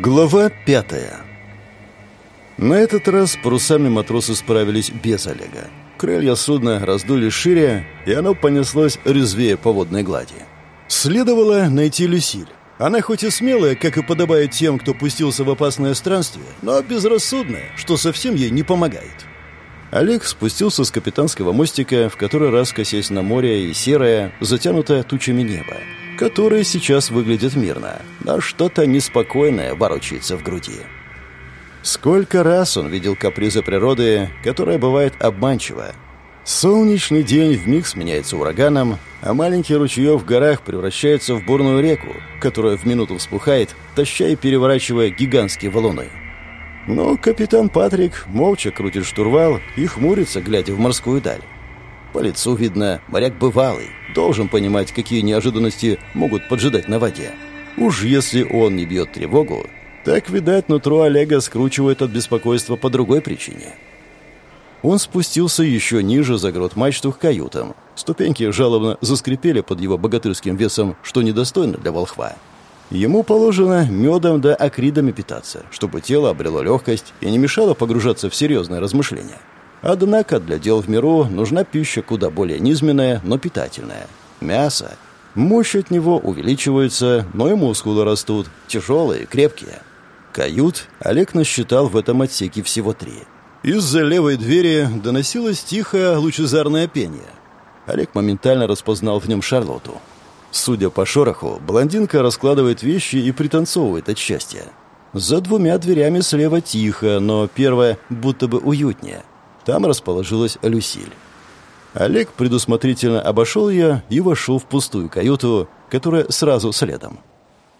Глава пятая На этот раз парусами матросы справились без Олега. Крылья судна раздули шире, и оно понеслось резвее по водной глади. Следовало найти Люсиль. Она хоть и смелая, как и подобает тем, кто пустился в опасное странствие, но безрассудная, что совсем ей не помогает. Олег спустился с капитанского мостика, в который раз косясь на море и серое, затянутое тучами небо который сейчас выглядит мирно, но что-то неспокойное ворочается в груди. Сколько раз он видел капризы природы, которая бывает обманчива. Солнечный день вмиг сменяется ураганом, а маленький ручеек в горах превращается в бурную реку, которая в минуту вспухает, таща и переворачивая гигантские валуны. Но капитан Патрик молча крутит штурвал и хмурится, глядя в морскую даль. По лицу видно, моряк бывалый, должен понимать, какие неожиданности могут поджидать на воде. Уж если он не бьет тревогу, так, видать, нутро Олега скручивает от беспокойства по другой причине. Он спустился еще ниже за грот мачту к каютам. Ступеньки жалобно заскрипели под его богатырским весом, что недостойно для волхва. Ему положено медом да акридами питаться, чтобы тело обрело легкость и не мешало погружаться в серьезное размышление. Однако для дел в миру нужна пища куда более низменная, но питательная. Мясо. Мощь от него увеличивается, но и мускулы растут, тяжелые, крепкие. Кают Олег насчитал в этом отсеке всего три. Из-за левой двери доносилось тихое лучезарное пение. Олег моментально распознал в нем Шарлоту. Судя по шороху, блондинка раскладывает вещи и пританцовывает от счастья. За двумя дверями слева тихо, но первая будто бы уютнее – там расположилась Люсиль. Олег предусмотрительно обошел ее и вошел в пустую каюту, которая сразу следом.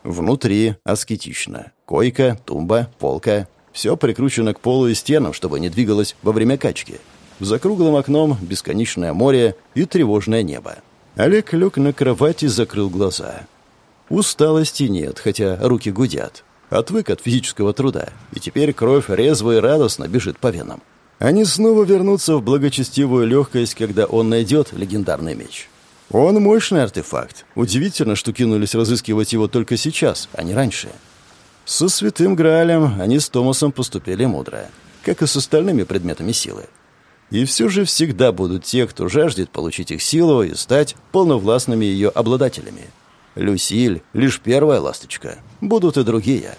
Внутри аскетично. Койка, тумба, полка. Все прикручено к полу и стенам, чтобы не двигалось во время качки. За круглым окном бесконечное море и тревожное небо. Олег лег на кровать и закрыл глаза. Усталости нет, хотя руки гудят. Отвык от физического труда, и теперь кровь резво и радостно бежит по венам. Они снова вернутся в благочестивую легкость, когда он найдет легендарный меч. Он мощный артефакт. Удивительно, что кинулись разыскивать его только сейчас, а не раньше. Со Святым Граалем они с Томасом поступили мудро, как и с остальными предметами силы. И все же всегда будут те, кто жаждет получить их силу и стать полновластными ее обладателями. Люсиль — лишь первая ласточка. Будут и другие.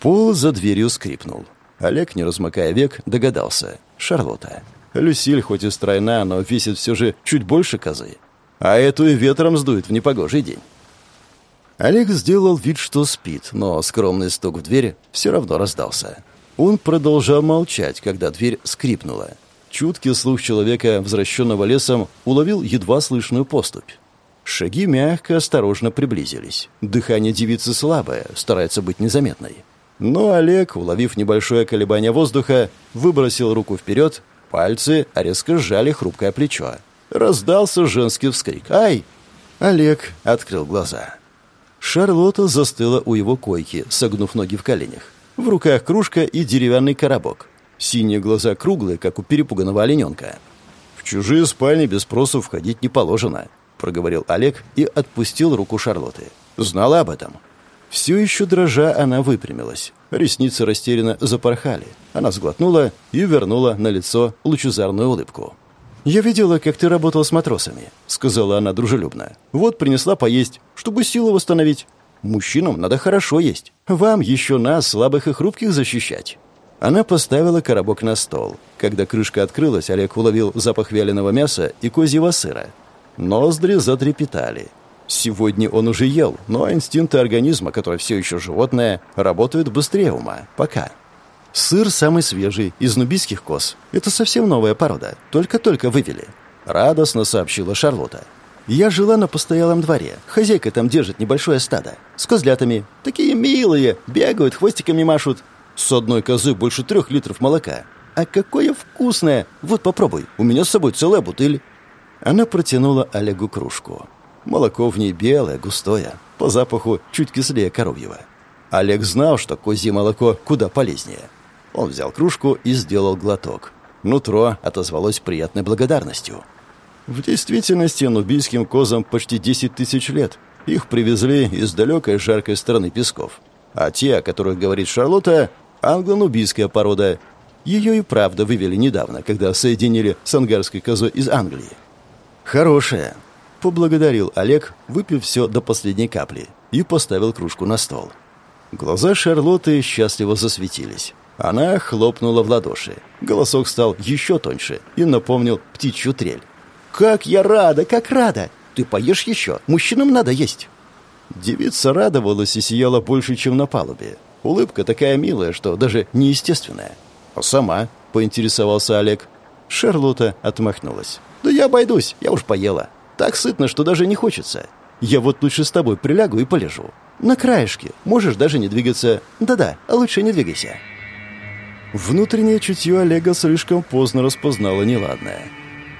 Пол за дверью скрипнул. Олег, не размыкая век, догадался. Шарлотта. Люсиль хоть и стройна, но весит все же чуть больше козы. А эту и ветром сдует в непогожий день. Олег сделал вид, что спит, но скромный стук в дверь все равно раздался. Он продолжал молчать, когда дверь скрипнула. Чуткий слух человека, возвращенного лесом, уловил едва слышную поступь. Шаги мягко, осторожно приблизились. Дыхание девицы слабое, старается быть незаметной. Но Олег, уловив небольшое колебание воздуха, выбросил руку вперед, пальцы резко сжали хрупкое плечо. Раздался женский вскрик. «Ай!» Олег открыл глаза. Шарлотта застыла у его койки, согнув ноги в коленях. В руках кружка и деревянный коробок. Синие глаза круглые, как у перепуганного олененка. «В чужие спальни без спросу входить не положено», — проговорил Олег и отпустил руку Шарлотты. «Знала об этом?» Все еще дрожа, она выпрямилась. Ресницы растерянно запорхали. Она сглотнула и вернула на лицо лучезарную улыбку. «Я видела, как ты работал с матросами», — сказала она дружелюбно. «Вот принесла поесть, чтобы силу восстановить. Мужчинам надо хорошо есть. Вам еще нас, слабых и хрупких, защищать». Она поставила коробок на стол. Когда крышка открылась, Олег уловил запах вяленого мяса и козьего сыра. Ноздри затрепетали. Сегодня он уже ел, но инстинкты организма, который все еще животное, работают быстрее ума. Пока. Сыр самый свежий, из нубийских коз. Это совсем новая порода. Только-только вывели. Радостно сообщила Шарлотта. Я жила на постоялом дворе. Хозяйка там держит небольшое стадо. С козлятами. Такие милые. Бегают, хвостиками машут. С одной козы больше трех литров молока. А какое вкусное! Вот попробуй. У меня с собой целая бутыль. Она протянула Олегу кружку. Молоко в ней белое, густое, по запаху чуть кислее коровьего. Олег знал, что козье молоко куда полезнее. Он взял кружку и сделал глоток. Нутро отозвалось приятной благодарностью. В действительности нубийским козам почти 10 тысяч лет. Их привезли из далекой жаркой страны песков. А те, о которых говорит Шарлотта, англо-нубийская порода. Ее и правда вывели недавно, когда соединили с ангарской козой из Англии. Хорошая. Поблагодарил Олег, выпив все до последней капли, и поставил кружку на стол. Глаза Шарлотты счастливо засветились. Она хлопнула в ладоши. Голосок стал еще тоньше и напомнил птичью трель. «Как я рада, как рада! Ты поешь еще? Мужчинам надо есть!» Девица радовалась и сияла больше, чем на палубе. Улыбка такая милая, что даже неестественная. «А сама?» — поинтересовался Олег. Шарлотта отмахнулась. «Да я обойдусь, я уж поела. Так сытно, что даже не хочется. Я вот лучше с тобой прилягу и полежу. На краешке, можешь даже не двигаться. Да-да, лучше не двигайся». Внутреннее чутье Олега слишком поздно распознало неладное.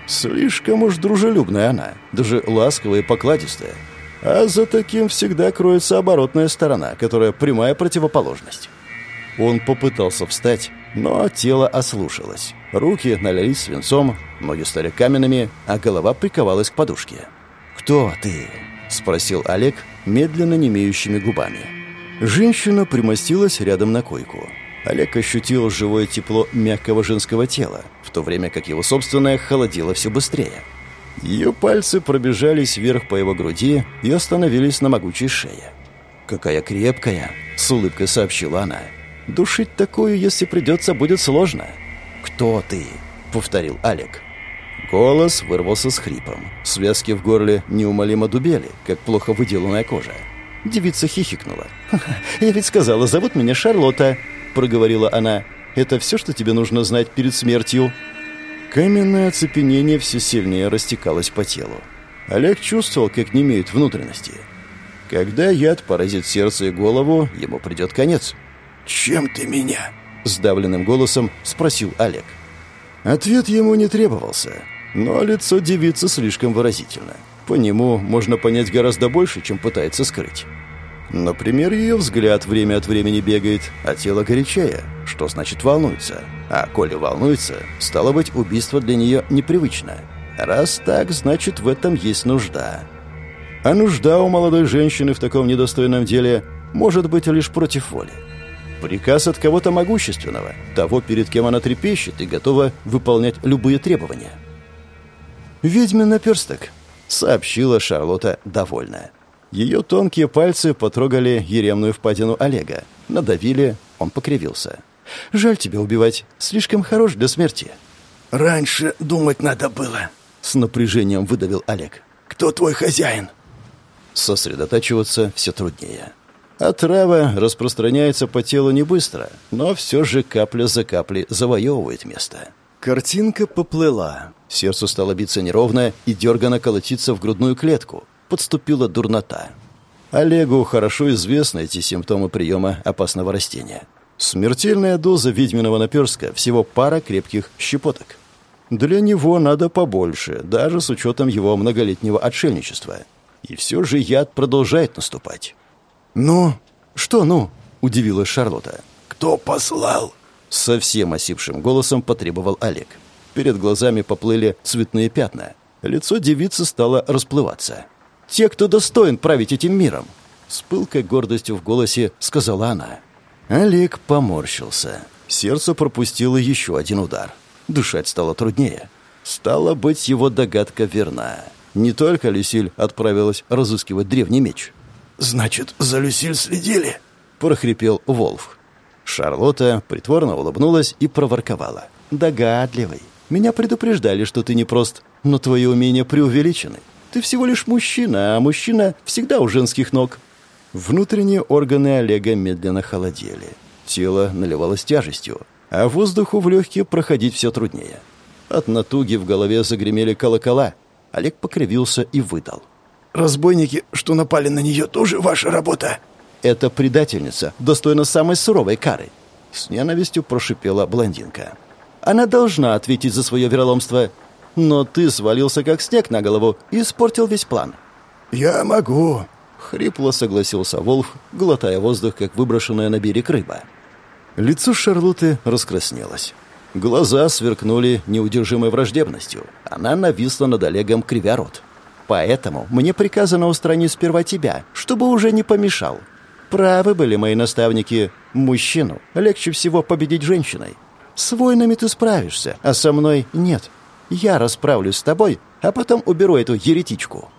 Слишком уж дружелюбная она, даже ласковая и покладистая. А за таким всегда кроется оборотная сторона, которая прямая противоположность. Он попытался встать, но тело ослушалось. Руки налились свинцом, ноги стали каменными, а голова приковалась к подушке. «Кто ты?» — спросил Олег медленно немеющими губами. Женщина примостилась рядом на койку. Олег ощутил живое тепло мягкого женского тела, в то время как его собственное холодило все быстрее. Ее пальцы пробежались вверх по его груди и остановились на могучей шее. «Какая крепкая!» — с улыбкой сообщила она. «Душить такую, если придется, будет сложно». «Кто ты?» — повторил Олег. Голос вырвался с хрипом. Связки в горле неумолимо дубели, как плохо выделанная кожа. Девица хихикнула. «Я ведь сказала, зовут меня Шарлотта», — проговорила она. «Это все, что тебе нужно знать перед смертью?» Каменное оцепенение все сильнее растекалось по телу. Олег чувствовал, как не имеют внутренности. Когда яд поразит сердце и голову, ему придет конец. «Чем ты меня?» — сдавленным голосом спросил Олег. Ответ ему не требовался, но лицо девицы слишком выразительно. По нему можно понять гораздо больше, чем пытается скрыть. Например, ее взгляд время от времени бегает, а тело горячее, что значит волнуется. А коли волнуется, стало быть, убийство для нее непривычно. Раз так, значит, в этом есть нужда. А нужда у молодой женщины в таком недостойном деле может быть лишь против воли. Приказ от кого-то могущественного, того, перед кем она трепещет и готова выполнять любые требования. «Ведьмин наперсток», — сообщила Шарлотта довольная. Ее тонкие пальцы потрогали еремную впадину Олега. Надавили, он покривился. «Жаль тебя убивать. Слишком хорош для смерти». «Раньше думать надо было», — с напряжением выдавил Олег. «Кто твой хозяин?» Сосредотачиваться все труднее. Отрава распространяется по телу не быстро, но все же капля за каплей завоевывает место. Картинка поплыла. Сердце стало биться неровно и дерганно колотиться в грудную клетку подступила дурнота. Олегу хорошо известны эти симптомы приема опасного растения. Смертельная доза ведьминого наперска – всего пара крепких щепоток. Для него надо побольше, даже с учетом его многолетнего отшельничества. И все же яд продолжает наступать. «Ну?» «Что «ну?» – удивилась Шарлотта. «Кто послал?» Совсем осипшим голосом потребовал Олег. Перед глазами поплыли цветные пятна. Лицо девицы стало расплываться те, кто достоин править этим миром», — с пылкой гордостью в голосе сказала она. Олег поморщился. Сердце пропустило еще один удар. Дышать стало труднее. Стало быть, его догадка верна. Не только Люсиль отправилась разыскивать древний меч. «Значит, за Люсиль следили?» — прохрипел Волф. Шарлотта притворно улыбнулась и проворковала. «Догадливый. Меня предупреждали, что ты не прост, но твои умения преувеличены. Ты всего лишь мужчина, а мужчина всегда у женских ног». Внутренние органы Олега медленно холодели. Тело наливалось тяжестью, а воздуху в легкие проходить все труднее. От натуги в голове загремели колокола. Олег покривился и выдал. «Разбойники, что напали на нее, тоже ваша работа?» «Это предательница, достойна самой суровой кары», — с ненавистью прошипела блондинка. «Она должна ответить за свое вероломство. Но ты свалился как снег на голову и испортил весь план». «Я могу», — хрипло согласился Волф, глотая воздух, как выброшенная на берег рыба. Лицо Шарлотты раскраснелось. Глаза сверкнули неудержимой враждебностью. Она нависла над Олегом, кривя рот. «Поэтому мне приказано устранить сперва тебя, чтобы уже не помешал». Правы были мои наставники. Мужчину легче всего победить женщиной. С войнами ты справишься, а со мной нет. Я расправлюсь с тобой, а потом уберу эту еретичку».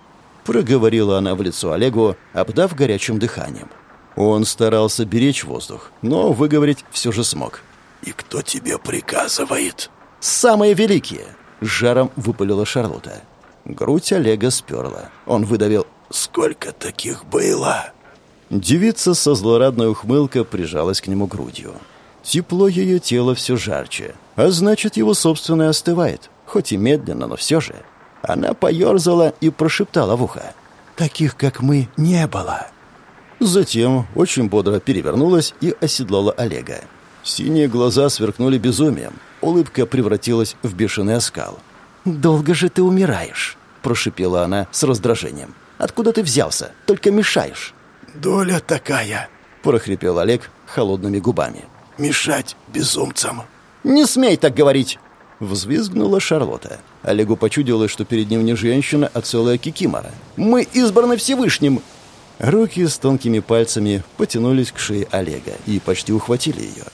Проговорила она в лицо Олегу, обдав горячим дыханием. Он старался беречь воздух, но выговорить все же смог. «И кто тебе приказывает?» «Самые великие!» — жаром выпалила Шарлотта. Грудь Олега сперла. Он выдавил «Сколько таких было?» Девица со злорадной ухмылкой прижалась к нему грудью. Тепло ее тела все жарче, а значит, его собственное остывает, хоть и медленно, но все же. Она поерзала и прошептала в ухо. «Таких, как мы, не было». Затем очень бодро перевернулась и оседлала Олега. Синие глаза сверкнули безумием. Улыбка превратилась в бешеный оскал. «Долго же ты умираешь», — прошипела она с раздражением. «Откуда ты взялся? Только мешаешь». «Доля такая», — прохрипел Олег холодными губами. «Мешать безумцам». «Не смей так говорить!» Взвизгнула Шарлотта. Олегу почудилось, что перед ним не женщина, а целая кикимора. «Мы избраны Всевышним!» Руки с тонкими пальцами потянулись к шее Олега и почти ухватили ее.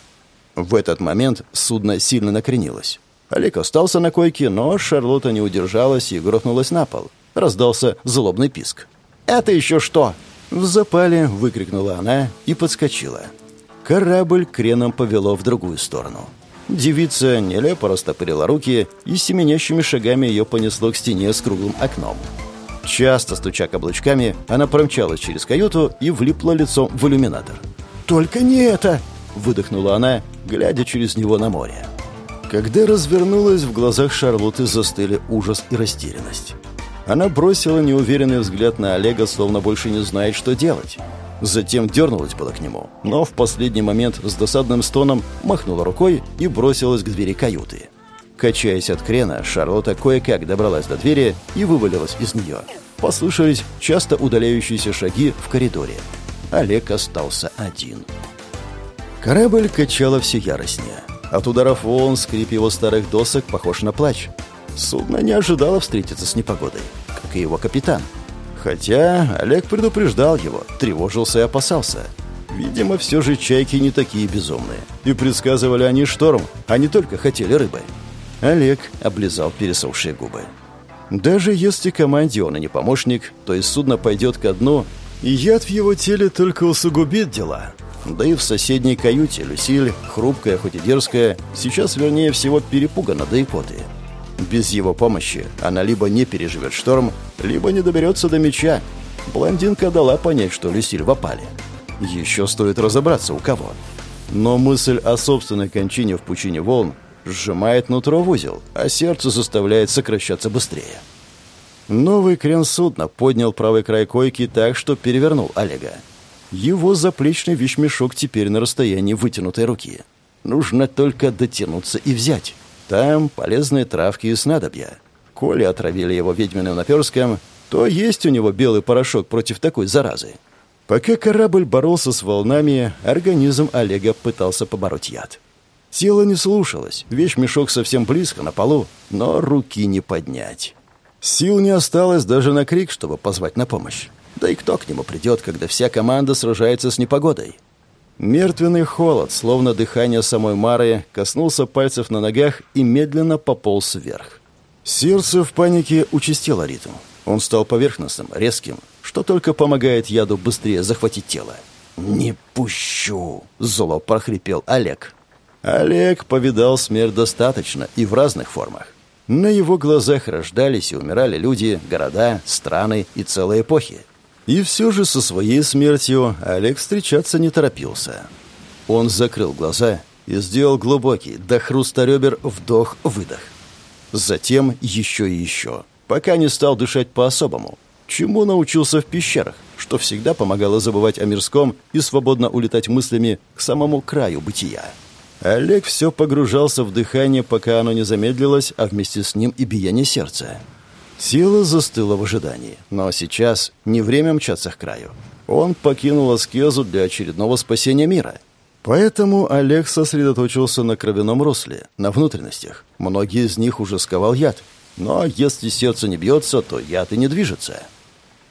В этот момент судно сильно накренилось. Олег остался на койке, но Шарлотта не удержалась и грохнулась на пол. Раздался злобный писк. «Это еще что?» В запале выкрикнула она и подскочила. Корабль креном повело в другую сторону. Девица нелепо растопырила руки и семенящими шагами ее понесло к стене с круглым окном. Часто стуча каблучками, она промчалась через каюту и влипла лицом в иллюминатор. «Только не это!» — выдохнула она, глядя через него на море. Когда развернулась, в глазах Шарлотты застыли ужас и растерянность. Она бросила неуверенный взгляд на Олега, словно больше не знает, что делать. Затем дернулась было к нему, но в последний момент с досадным стоном махнула рукой и бросилась к двери каюты. Качаясь от крена, Шарлотта кое-как добралась до двери и вывалилась из нее. Послышались часто удаляющиеся шаги в коридоре. Олег остался один. Корабль качало все яростнее. От ударов волн скрип его старых досок похож на плач. Судно не ожидало встретиться с непогодой, как и его капитан. Хотя Олег предупреждал его, тревожился и опасался. Видимо, все же чайки не такие безумные. И предсказывали они шторм, а не только хотели рыбы. Олег облизал пересохшие губы. Даже если команде он и не помощник, то из судна пойдет ко дну, и яд в его теле только усугубит дела. Да и в соседней каюте Люсиль, хрупкая, хоть и дерзкая, сейчас, вернее всего, перепугана до ипоты. Без его помощи она либо не переживет шторм, либо не доберется до меча. Блондинка дала понять, что Люсиль в опале. Еще стоит разобраться, у кого. Но мысль о собственной кончине в пучине волн сжимает нутро в узел, а сердце заставляет сокращаться быстрее. Новый крен судна поднял правый край койки так, что перевернул Олега. Его заплечный вещмешок теперь на расстоянии вытянутой руки. Нужно только дотянуться и взять. Там полезные травки и снадобья. Коли отравили его ведьминым наперском, то есть у него белый порошок против такой заразы. Пока корабль боролся с волнами, организм Олега пытался побороть яд. Тело не слушалось, вещь-мешок совсем близко, на полу, но руки не поднять. Сил не осталось даже на крик, чтобы позвать на помощь. Да и кто к нему придет, когда вся команда сражается с непогодой? Мертвенный холод, словно дыхание самой Мары, коснулся пальцев на ногах и медленно пополз вверх. Сердце в панике участило ритм. Он стал поверхностным, резким, что только помогает яду быстрее захватить тело. «Не пущу!» — зло прохрипел Олег. Олег повидал смерть достаточно и в разных формах. На его глазах рождались и умирали люди, города, страны и целые эпохи. И все же со своей смертью Олег встречаться не торопился. Он закрыл глаза и сделал глубокий, до хруста ребер, вдох-выдох. Затем еще и еще, пока не стал дышать по-особому, чему научился в пещерах, что всегда помогало забывать о мирском и свободно улетать мыслями к самому краю бытия. Олег все погружался в дыхание, пока оно не замедлилось, а вместе с ним и биение сердца. Тело застыло в ожидании, но сейчас не время мчаться к краю. Он покинул аскезу для очередного спасения мира. Поэтому Олег сосредоточился на кровяном русле, на внутренностях. Многие из них уже сковал яд. Но если сердце не бьется, то яд и не движется.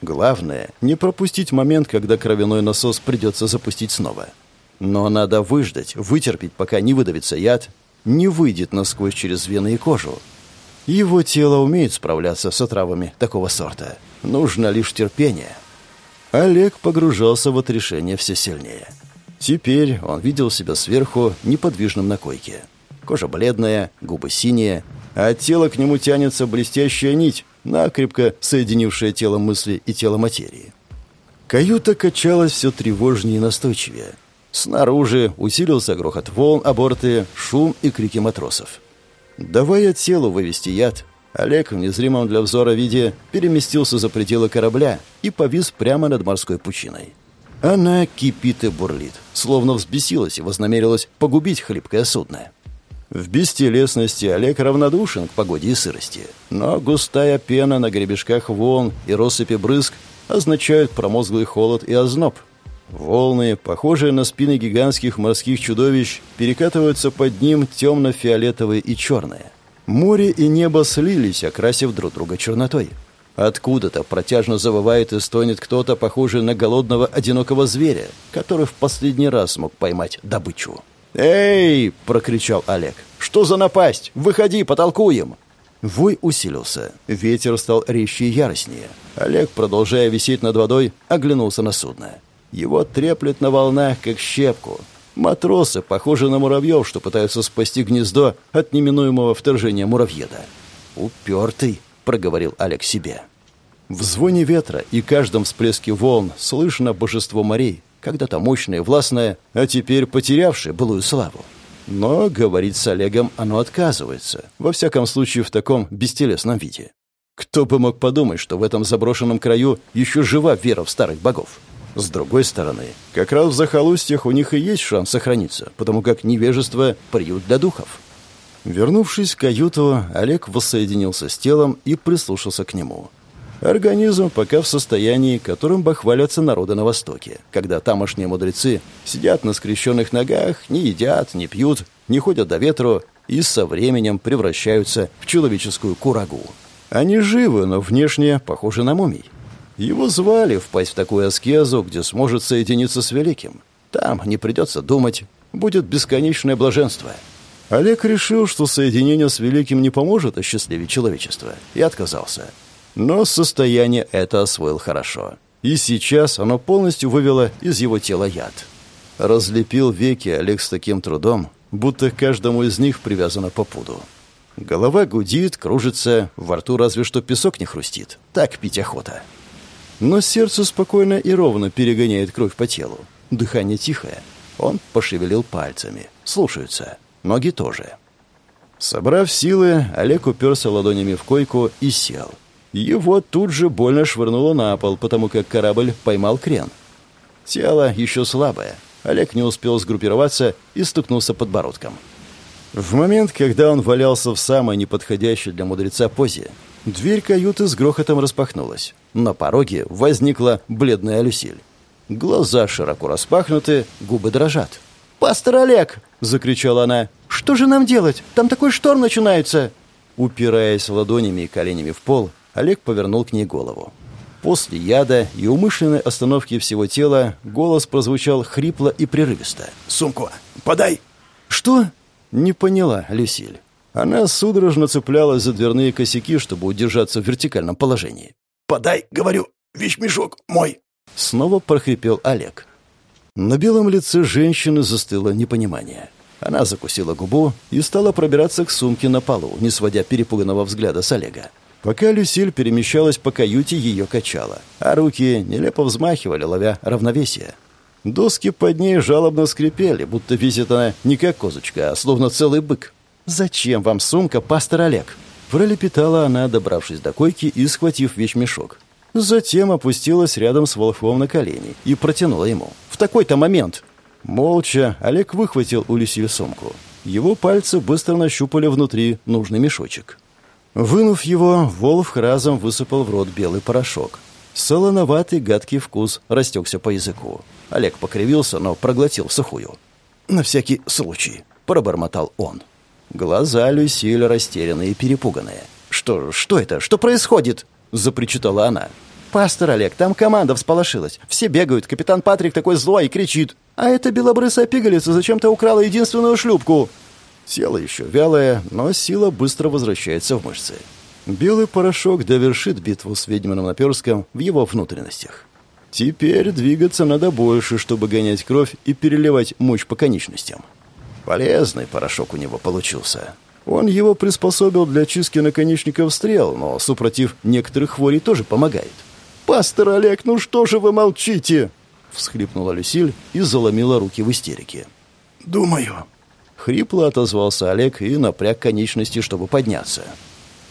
Главное — не пропустить момент, когда кровяной насос придется запустить снова. Но надо выждать, вытерпеть, пока не выдавится яд, не выйдет насквозь через вены и кожу. Его тело умеет справляться с отравами такого сорта. Нужно лишь терпение. Олег погружался в отрешение все сильнее. Теперь он видел себя сверху неподвижным на койке. Кожа бледная, губы синие, а от тела к нему тянется блестящая нить, накрепко соединившая тело мысли и тело материи. Каюта качалась все тревожнее и настойчивее. Снаружи усилился грохот волн о шум и крики матросов. Давая телу вывести яд, Олег в незримом для взора виде переместился за пределы корабля и повис прямо над морской пучиной. Она кипит и бурлит, словно взбесилась и вознамерилась погубить хлипкое судно. В бестелесности Олег равнодушен к погоде и сырости, но густая пена на гребешках волн и россыпи брызг означают промозглый холод и озноб. Волны, похожие на спины гигантских морских чудовищ, перекатываются под ним темно-фиолетовые и черные. Море и небо слились, окрасив друг друга чернотой. Откуда-то протяжно завывает и стонет кто-то, похожий на голодного одинокого зверя, который в последний раз смог поймать добычу. «Эй!» — прокричал Олег. «Что за напасть? Выходи, потолкуем!» Вой усилился. Ветер стал резче и яростнее. Олег, продолжая висеть над водой, оглянулся на судно. Его треплет на волнах, как щепку. Матросы похожи на муравьев, что пытаются спасти гнездо от неминуемого вторжения муравьеда. «Упертый!» — проговорил Олег себе. В звоне ветра и каждом всплеске волн слышно божество морей, когда-то мощное властное, а теперь потерявшее былую славу. Но говорить с Олегом оно отказывается, во всяком случае в таком бестелесном виде. Кто бы мог подумать, что в этом заброшенном краю еще жива вера в старых богов? С другой стороны, как раз в захолустьях у них и есть шанс сохраниться, потому как невежество — приют для духов. Вернувшись в каюту, Олег воссоединился с телом и прислушался к нему. Организм пока в состоянии, которым бахвалятся народы на Востоке, когда тамошние мудрецы сидят на скрещенных ногах, не едят, не пьют, не ходят до ветру и со временем превращаются в человеческую курагу. Они живы, но внешне похожи на мумий. Его звали впасть в такую аскезу, где сможет соединиться с Великим. Там не придется думать, будет бесконечное блаженство. Олег решил, что соединение с Великим не поможет осчастливить человечество, и отказался. Но состояние это освоил хорошо. И сейчас оно полностью вывело из его тела яд. Разлепил веки Олег с таким трудом, будто к каждому из них привязано по пуду. Голова гудит, кружится, во рту разве что песок не хрустит. Так пить охота. Но сердце спокойно и ровно перегоняет кровь по телу. Дыхание тихое. Он пошевелил пальцами. Слушаются. Ноги тоже. Собрав силы, Олег уперся ладонями в койку и сел. Его тут же больно швырнуло на пол, потому как корабль поймал крен. Тело еще слабое. Олег не успел сгруппироваться и стукнулся подбородком. В момент, когда он валялся в самой неподходящей для мудреца позе, дверь каюты с грохотом распахнулась. На пороге возникла бледная Люсиль. Глаза широко распахнуты, губы дрожат. «Пастор Олег!» — закричала она. «Что же нам делать? Там такой шторм начинается!» Упираясь ладонями и коленями в пол, Олег повернул к ней голову. После яда и умышленной остановки всего тела голос прозвучал хрипло и прерывисто. «Сумку! Подай!» «Что?» — не поняла Люсиль. Она судорожно цеплялась за дверные косяки, чтобы удержаться в вертикальном положении. «Подай, говорю, вещмешок мой!» Снова прохрипел Олег. На белом лице женщины застыло непонимание. Она закусила губу и стала пробираться к сумке на полу, не сводя перепуганного взгляда с Олега. Пока Люсиль перемещалась по каюте, ее качало, а руки нелепо взмахивали, ловя равновесие. Доски под ней жалобно скрипели, будто висит она не как козочка, а словно целый бык. «Зачем вам сумка, пастор Олег?» Пролепетала она, добравшись до койки и схватив вещмешок. Затем опустилась рядом с Волхвом на колени и протянула ему. «В такой-то момент!» Молча Олег выхватил у Люсиль сумку. Его пальцы быстро нащупали внутри нужный мешочек. Вынув его, Волф разом высыпал в рот белый порошок. Солоноватый гадкий вкус растекся по языку. Олег покривился, но проглотил сухую. «На всякий случай», — пробормотал он. Глаза Люсиль растерянные и перепуганные. «Что, что это? Что происходит?» — запричитала она. «Пастор Олег, там команда всполошилась. Все бегают, капитан Патрик такой злой и кричит. А эта белобрысая пигалица зачем-то украла единственную шлюпку». Тело еще вялое, но сила быстро возвращается в мышцы. Белый порошок довершит битву с ведьмином наперском в его внутренностях. Теперь двигаться надо больше, чтобы гонять кровь и переливать мощь по конечностям. Полезный порошок у него получился. Он его приспособил для чистки наконечников стрел, но, супротив некоторых хворей, тоже помогает. «Пастор Олег, ну что же вы молчите?» — всхлипнула Люсиль и заломила руки в истерике. «Думаю». Хрипло отозвался Олег и напряг конечности, чтобы подняться.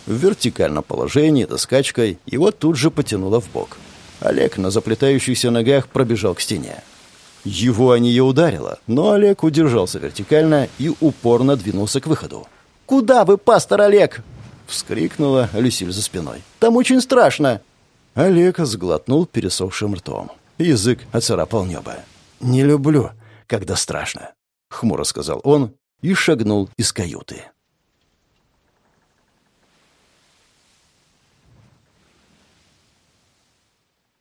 В вертикальном положении, доскачкой, его тут же потянуло в бок. Олег на заплетающихся ногах пробежал к стене. Его о нее ударило, но Олег удержался вертикально и упорно двинулся к выходу. «Куда вы, пастор Олег?» — вскрикнула Люсиль за спиной. «Там очень страшно!» Олег сглотнул пересохшим ртом. Язык оцарапал небо. «Не люблю, когда страшно», — хмуро сказал он и шагнул из каюты.